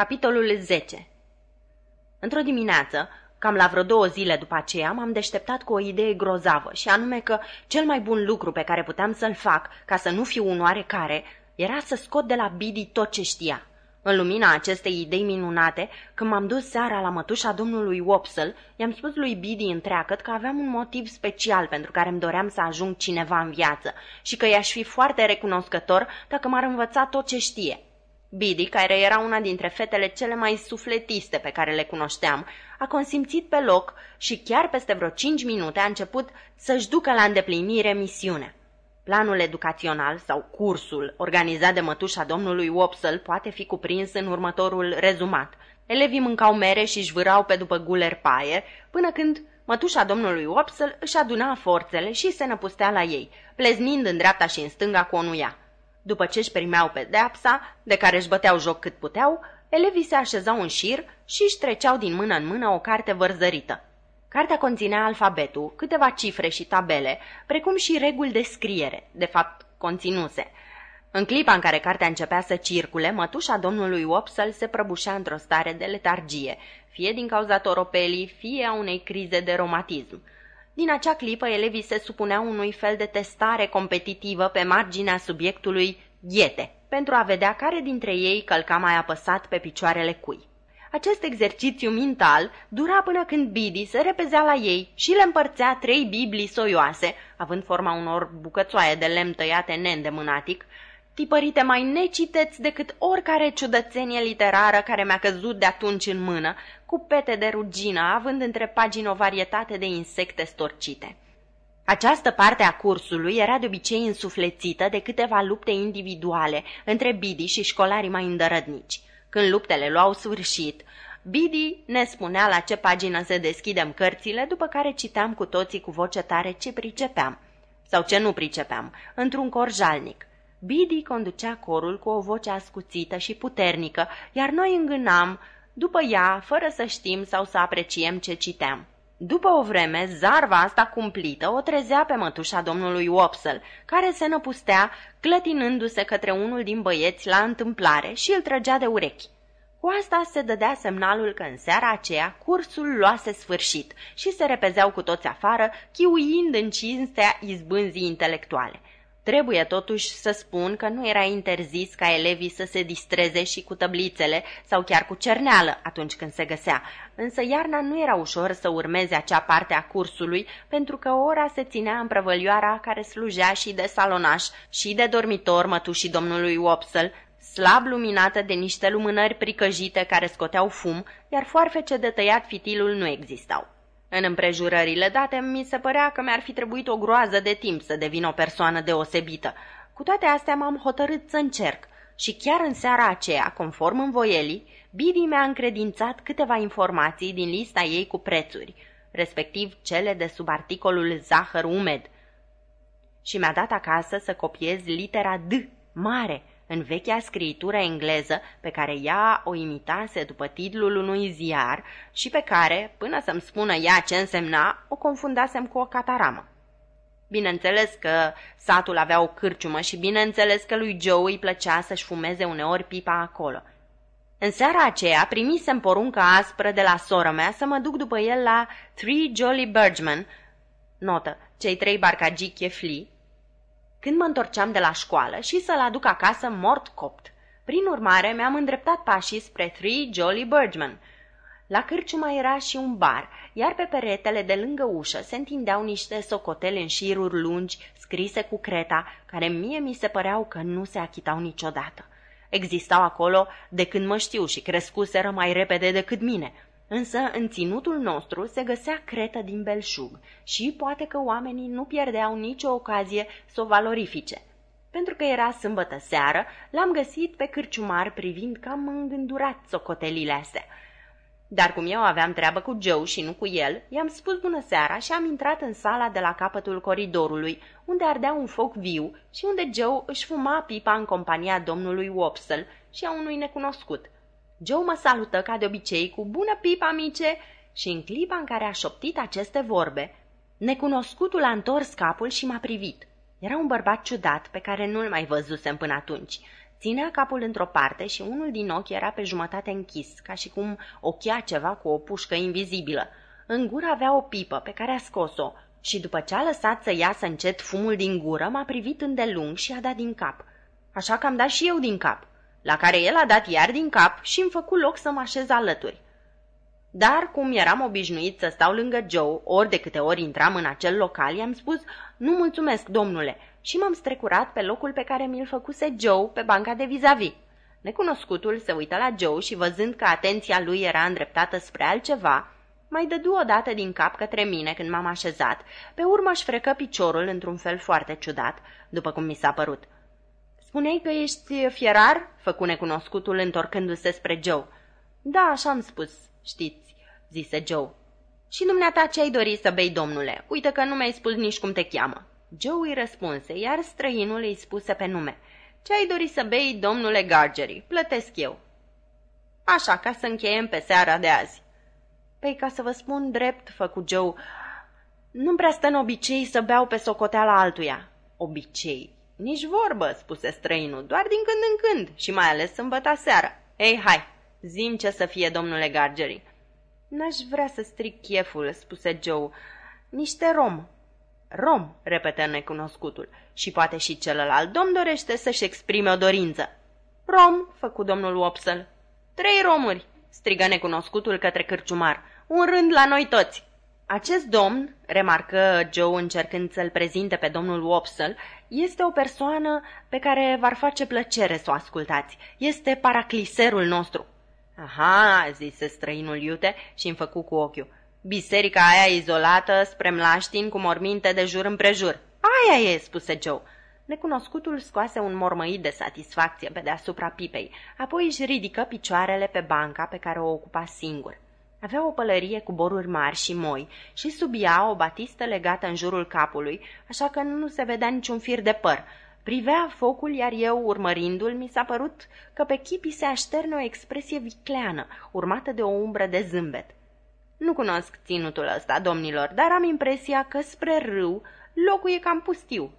Capitolul 10 Într-o dimineață, cam la vreo două zile după aceea, m-am deșteptat cu o idee grozavă și anume că cel mai bun lucru pe care puteam să-l fac, ca să nu fiu un oarecare, era să scot de la Bidi tot ce știa. În lumina acestei idei minunate, când m-am dus seara la mătușa domnului Wopsle, i-am spus lui Bidi întreagăt că aveam un motiv special pentru care îmi doream să ajung cineva în viață și că i-aș fi foarte recunoscător dacă m-ar învăța tot ce știe. Bidi, care era una dintre fetele cele mai sufletiste pe care le cunoșteam, a consimțit pe loc și chiar peste vreo cinci minute a început să-și ducă la îndeplinire misiunea. Planul educațional sau cursul organizat de mătușa domnului Wopsle poate fi cuprins în următorul rezumat. Elevii mâncau mere și își vârau pe după guler paie, până când mătușa domnului Wopsle își aduna forțele și se năpustea la ei, pleznind în dreapta și în stânga cu o nuia. După ce își primeau pedeapsa, de care își băteau joc cât puteau, elevii se așezau în șir și își treceau din mână în mână o carte vărzărită. Cartea conținea alfabetul, câteva cifre și tabele, precum și reguli de scriere, de fapt conținuse. În clipa în care cartea începea să circule, mătușa domnului Wopsle se prăbușea într-o stare de letargie, fie din cauza toropelii, fie a unei crize de romatism. Din acea clipă, elevii se supuneau unui fel de testare competitivă pe marginea subiectului ghete, pentru a vedea care dintre ei călca mai apăsat pe picioarele cui. Acest exercițiu mental dura până când Bidi se repezea la ei și le împărțea trei biblii soioase, având forma unor bucățoaie de lemn tăiate neîndemânatic, tipărite mai neciteți decât oricare ciudățenie literară care mi-a căzut de atunci în mână, cu pete de rugină, având între pagini o varietate de insecte storcite. Această parte a cursului era de obicei însuflețită de câteva lupte individuale între Bidi și școlarii mai îndărădnici. Când luptele luau sfârșit, Bidi ne spunea la ce pagină să deschidem cărțile, după care citeam cu toții cu voce tare ce pricepeam sau ce nu pricepeam, într-un cor jalnic. Bidi conducea corul cu o voce ascuțită și puternică, iar noi îngânam după ea, fără să știm sau să apreciem ce citeam. După o vreme, zarva asta cumplită o trezea pe mătușa domnului Wopsle, care se năpustea, clătinându-se către unul din băieți la întâmplare și îl trăgea de urechi. Cu asta se dădea semnalul că în seara aceea cursul luase sfârșit și se repezeau cu toți afară, chiuind în cinstea izbânzii intelectuale. Trebuie totuși să spun că nu era interzis ca elevii să se distreze și cu tăblițele sau chiar cu cerneală atunci când se găsea, însă iarna nu era ușor să urmeze acea parte a cursului pentru că ora se ținea în prăvălioara care slujea și de salonaș și de dormitor mătușii domnului Wopsle, slab luminată de niște lumânări pricăjite care scoteau fum, iar foarfece de tăiat fitilul nu existau. În împrejurările date, mi se părea că mi-ar fi trebuit o groază de timp să devin o persoană deosebită. Cu toate astea m-am hotărât să încerc și chiar în seara aceea, conform învoielii, Bibi mi-a încredințat câteva informații din lista ei cu prețuri, respectiv cele de sub articolul zahăr umed. Și mi-a dat acasă să copiez litera D, mare, în vechea scriitură engleză pe care ea o imitase după titlul unui ziar și pe care, până să-mi spună ea ce însemna, o confundasem cu o cataramă. Bineînțeles că satul avea o cârciumă și bineînțeles că lui Joe îi plăcea să-și fumeze uneori pipa acolo. În seara aceea primisem poruncă aspră de la sora mea să mă duc după el la Three Jolly Birdsmen, notă, cei trei barcagii chefli, când mă întorceam de la școală și să-l aduc acasă mort copt. Prin urmare, mi-am îndreptat pașii spre Three Jolly Birdman. La cârciuma era și un bar, iar pe peretele de lângă ușă se întindeau niște socotele în șiruri lungi, scrise cu creta, care mie mi se păreau că nu se achitau niciodată. Existau acolo de când mă știu și crescuseră mai repede decât mine – Însă în ținutul nostru se găsea cretă din belșug și poate că oamenii nu pierdeau nicio ocazie să o valorifice. Pentru că era sâmbătă seară, l-am găsit pe cârciumar privind cam îngândurat socotelile astea. Dar cum eu aveam treabă cu Joe și nu cu el, i-am spus bună seara și am intrat în sala de la capătul coridorului, unde ardea un foc viu și unde Joe își fuma pipa în compania domnului Wopsle și a unui necunoscut – Joe mă salută ca de obicei cu bună pipa, amice, și în clipa în care a șoptit aceste vorbe, necunoscutul a întors capul și m-a privit. Era un bărbat ciudat pe care nu-l mai văzusem până atunci. Ținea capul într-o parte și unul din ochi era pe jumătate închis, ca și cum ochia ceva cu o pușcă invizibilă. În gură avea o pipă pe care a scos-o și după ce a lăsat să iasă încet fumul din gură, m-a privit îndelung și a dat din cap. Așa că am dat și eu din cap, la care el a dat iar din cap și îmi făcut loc să mă așez alături. Dar, cum eram obișnuit să stau lângă Joe, ori de câte ori intram în acel local, i-am spus, nu mulțumesc, domnule, și m-am strecurat pe locul pe care mi-l făcuse Joe pe banca de vis-a-vis. Necunoscutul se uită la Joe și văzând că atenția lui era îndreptată spre altceva, mai dădu o dată din cap către mine când m-am așezat, pe urmă își frecă piciorul într-un fel foarte ciudat, după cum mi s-a părut. Spuneai că ești fierar?" făcu necunoscutul întorcându-se spre Joe. Da, așa am spus, știți," zise Joe. Și dumneata ce ai dori să bei, domnule? Uite că nu mi-ai spus nici cum te cheamă." Joe îi răspunse, iar străinul îi spuse pe nume. Ce ai dori să bei, domnule Gargery? Plătesc eu." Așa, ca să încheiem pe seara de azi." Păi, ca să vă spun drept, făcu Joe, nu-mi prea stă în obicei să beau pe socoteala altuia." Obicei, nici vorbă, spuse străinul, doar din când în când și mai ales sâmbătă seara. Ei, hai, zim ce să fie, domnule Gargery. N-aș vrea să stric cheful, spuse Joe. Niște rom. Rom, repetă necunoscutul, și poate și celălalt domn dorește să-și exprime o dorință. Rom, făcu domnul Wopsle. Trei romuri, strigă necunoscutul către cârciumar. Un rând la noi toți. Acest domn, remarcă Joe încercând să-l prezinte pe domnul Wopsle, este o persoană pe care v-ar face plăcere să o ascultați. Este paracliserul nostru. Aha, zise străinul iute și îmi făcu cu ochiul. Biserica aia izolată spre mlaștin cu morminte de jur împrejur. Aia e, spuse Joe. Necunoscutul scoase un mormăit de satisfacție pe deasupra pipei, apoi își ridică picioarele pe banca pe care o ocupa singur. Avea o pălărie cu boruri mari și moi și sub ea o batistă legată în jurul capului, așa că nu se vedea niciun fir de păr. Privea focul, iar eu, urmărindu-l, mi s-a părut că pe chipii se așterne o expresie vicleană, urmată de o umbră de zâmbet. Nu cunosc ținutul ăsta, domnilor, dar am impresia că spre râu locul e cam pustiu.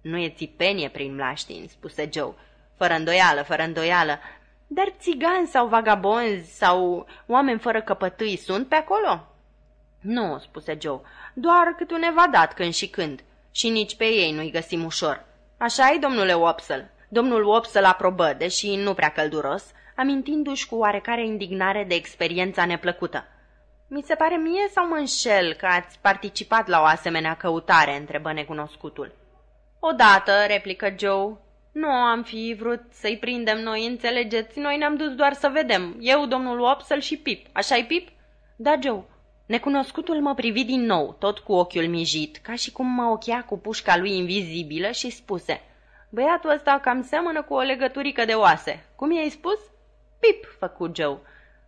Nu e țipenie prin mlaștin, spuse Joe. Fără îndoială, fără îndoială, dar țigani sau vagabonzi sau oameni fără căpătâi sunt pe acolo? Nu, spuse Joe, doar cât un evadat când și când. Și nici pe ei nu-i găsim ușor. așa e, domnule Wopsle? Domnul Wopsle aprobă, deși nu prea călduros, amintindu-și cu oarecare indignare de experiența neplăcută. Mi se pare mie sau mă înșel că ați participat la o asemenea căutare, întrebă necunoscutul. Odată, replică Joe, nu am fi vrut să-i prindem noi, înțelegeți? Noi ne-am dus doar să vedem. Eu, domnul Wopsel și Pip. Așa-i Pip? Da, Joe. Necunoscutul mă privi din nou, tot cu ochiul mijit, ca și cum mă ochea cu pușca lui invizibilă și spuse Băiatul ăsta cam seamănă cu o legăturică de oase. Cum i-ai spus? Pip, făcu Joe.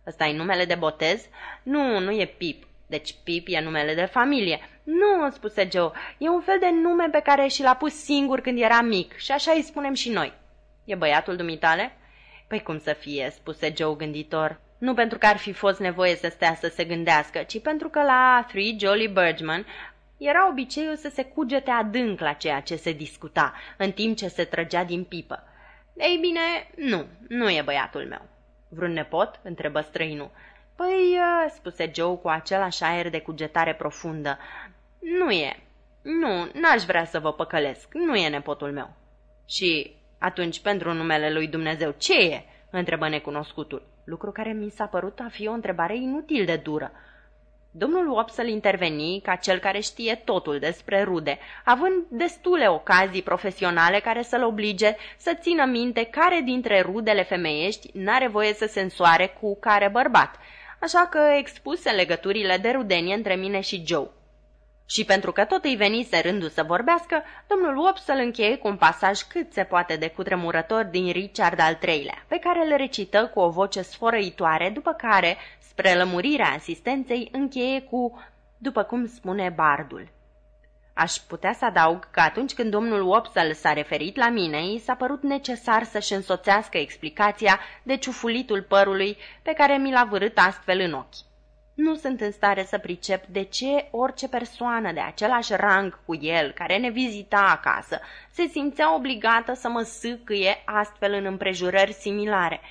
ăsta e numele de botez? Nu, nu e Pip. Deci Pip e numele de familie. Nu, spuse Joe, e un fel de nume pe care și l-a pus singur când era mic și așa îi spunem și noi. E băiatul dumitale? Păi cum să fie, spuse Joe gânditor. Nu pentru că ar fi fost nevoie să stea să se gândească, ci pentru că la Three Jolly Birdman era obiceiul să se cugete adânc la ceea ce se discuta, în timp ce se trăgea din pipă. Ei bine, nu, nu e băiatul meu. Vreun nepot? întrebă străinul. Păi, uh, spuse Joe cu același aer de cugetare profundă, nu e. Nu, n-aș vrea să vă păcălesc. Nu e nepotul meu. Și atunci, pentru numele lui Dumnezeu, ce e? întrebă necunoscutul, lucru care mi s-a părut a fi o întrebare inutil de dură. Domnul Wopsle interveni ca cel care știe totul despre rude, având destule ocazii profesionale care să-l oblige să țină minte care dintre rudele femeiești n-are voie să se însoare cu care bărbat, așa că expuse legăturile de rudenie între mine și Joe. Și pentru că tot îi venise rândul să vorbească, domnul Wopsle încheie cu un pasaj cât se poate de cutremurător din Richard al III-lea, pe care le recită cu o voce sfărăitoare, după care, spre lămurirea asistenței, încheie cu, după cum spune bardul. Aș putea să adaug că atunci când domnul Wopsle s-a referit la mine, i s-a părut necesar să-și însoțească explicația de ciufulitul părului pe care mi l-a vărât astfel în ochi. Nu sunt în stare să pricep de ce orice persoană de același rang cu el, care ne vizita acasă, se simțea obligată să mă sâcâie astfel în împrejurări similare.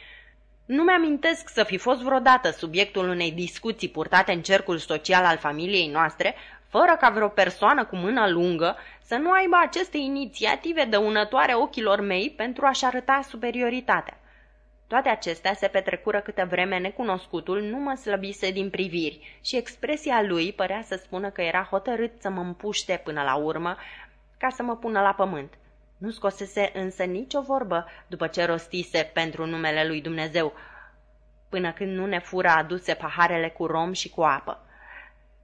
Nu mi-amintesc să fi fost vreodată subiectul unei discuții purtate în cercul social al familiei noastre, fără ca vreo persoană cu mână lungă să nu aibă aceste inițiative dăunătoare ochilor mei pentru a-și arăta superioritatea. Toate acestea se petrecură câtă vreme necunoscutul nu mă slăbise din priviri și expresia lui părea să spună că era hotărât să mă împuște până la urmă ca să mă pună la pământ. Nu scosese însă nicio vorbă după ce rostise pentru numele lui Dumnezeu, până când nu ne fură aduse paharele cu rom și cu apă.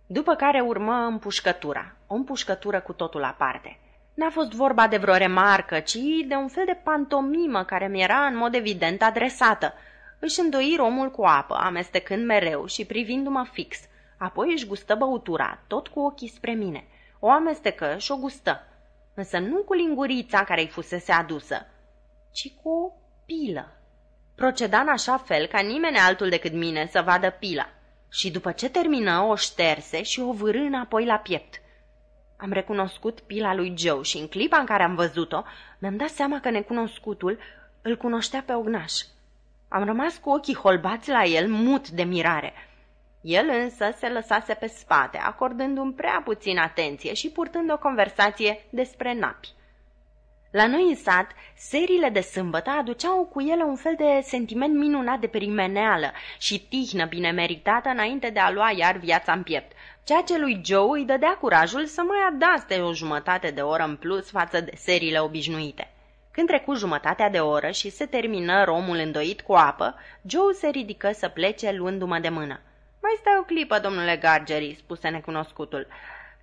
După care urmă împușcătura, o împușcătură cu totul aparte. N-a fost vorba de vreo remarcă, ci de un fel de pantomimă care mi era în mod evident adresată. Își îndoi romul cu apă, amestecând mereu și privindu-mă fix. Apoi își gustă băutura, tot cu ochii spre mine. O amestecă și o gustă, însă nu cu lingurița care îi fusese adusă, ci cu o pilă. Proceda în așa fel ca nimeni altul decât mine să vadă pila și după ce termină o șterse și o vârâ înapoi la piept. Am recunoscut pila lui Joe și în clipa în care am văzut-o, mi-am dat seama că necunoscutul îl cunoștea pe ognaș. Am rămas cu ochii holbați la el, mut de mirare. El însă se lăsase pe spate, acordându-mi prea puțin atenție și purtând o conversație despre napi. La noi în sat, seriile de sâmbătă aduceau cu ele un fel de sentiment minunat de perimeneală și tihnă bine meritată înainte de a lua iar viața în piept, ceea ce lui Joe îi dădea curajul să mai adaste o jumătate de oră în plus față de seriile obișnuite. Când trecu jumătatea de oră și se termină romul îndoit cu apă, Joe se ridică să plece luându-mă de mână. Mai stai o clipă, domnule Gargery," spuse necunoscutul.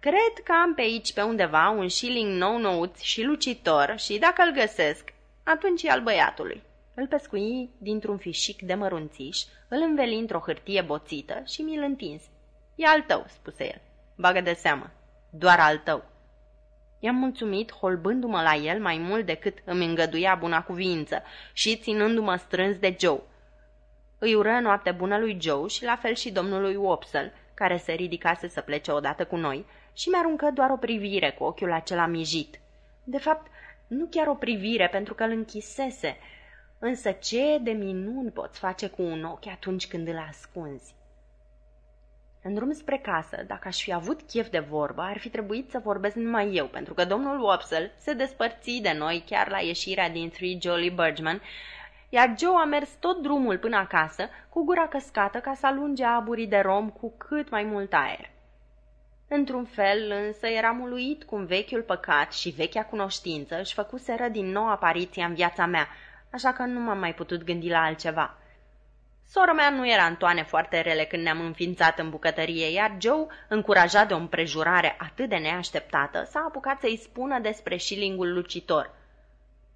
Cred că am pe aici pe undeva un shilling nou nouț și lucitor și dacă îl găsesc, atunci e al băiatului. Îl pescui dintr-un fișic de mărunțiș, îl înveli într-o hârtie boțită și mi-l întins. E al tău, spuse el. Bagă de seamă. Doar al tău. I-am mulțumit, holbându-mă la el mai mult decât îmi îngăduia buna cuvință și ținându-mă strâns de Joe. Îi ură noapte bună lui Joe și la fel și domnului Wopsle, care se ridicase să plece odată cu noi, și mi-aruncă doar o privire cu ochiul acela mijit. De fapt, nu chiar o privire, pentru că îl închisese. Însă ce de minuni poți face cu un ochi atunci când îl ascunzi? În drum spre casă, dacă aș fi avut chef de vorbă, ar fi trebuit să vorbesc numai eu, pentru că domnul Wopsle se despărți de noi chiar la ieșirea din Three Jolly Birchman, iar Joe a mers tot drumul până acasă, cu gura căscată ca să alunge aburii de rom cu cât mai mult aer. Într-un fel, însă, eram uluit cum vechiul păcat și vechea cunoștință își făcuseră din nou apariția în viața mea, așa că nu m-am mai putut gândi la altceva. Sora mea nu era în toane foarte rele când ne-am înființat în bucătărie, iar Joe, încurajat de o împrejurare atât de neașteptată, s-a apucat să-i spună despre șilingul lucitor.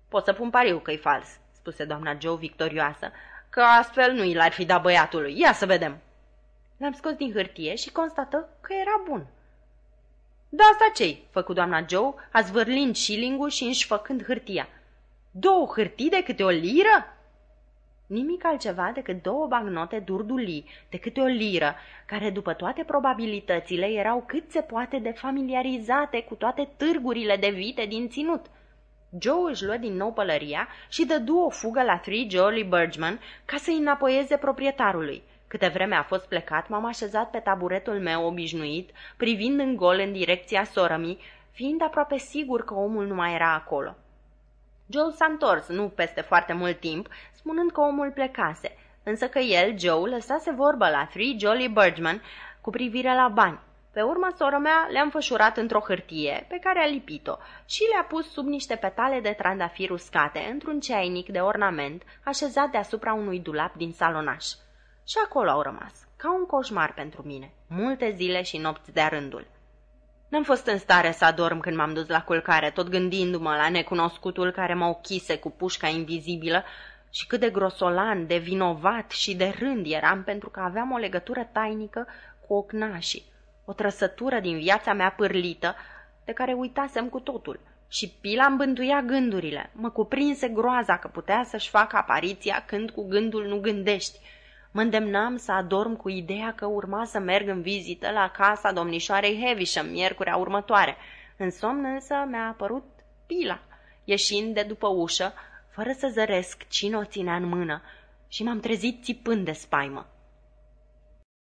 Pot să pun pariu că-i fals," spuse doamna Joe victorioasă, că astfel nu i l-ar fi dat băiatului. Ia să vedem!" L-am scos din hârtie și constată că era bun. Da, asta ce-i?" făcu doamna Joe, azvârlind șilingul și înșfăcând hârtia. Două hârtii de câte o liră?" Nimic altceva decât două bagnote durdulii, de câte o liră, care după toate probabilitățile erau cât se poate de familiarizate cu toate târgurile de vite din ținut. Joe își luă din nou pălăria și dădu o fugă la Three Jolly Birchman ca să-i înapoieze proprietarului – Câte vreme a fost plecat, m-am așezat pe taburetul meu obișnuit, privind în gol în direcția sorămii, fiind aproape sigur că omul nu mai era acolo. Joe s-a întors, nu peste foarte mult timp, spunând că omul plecase, însă că el, Joe, lăsase vorbă la Three Jolly Birdman cu privire la bani. Pe urmă, sora mea le-a înfășurat într-o hârtie pe care a lipit-o și le-a pus sub niște petale de trandafir uscate într-un ceainic de ornament așezat deasupra unui dulap din salonaș. Și acolo au rămas, ca un coșmar pentru mine, multe zile și nopți de rândul. N-am fost în stare să adorm când m-am dus la culcare, tot gândindu-mă la necunoscutul care mă ochise cu pușca invizibilă și cât de grosolan, de vinovat și de rând eram pentru că aveam o legătură tainică cu ocnașii, o trăsătură din viața mea pârlită, de care uitasem cu totul. Și pila îmi bântuia gândurile, mă cuprinse groaza că putea să-și facă apariția când cu gândul nu gândești – Mă îndemnam să adorm cu ideea că urma să merg în vizită la casa domnișoarei Heavisham miercurea următoare. În somn însă mi-a apărut pila, ieșind de după ușă, fără să zăresc cine o ținea în mână, și m-am trezit țipând de spaimă.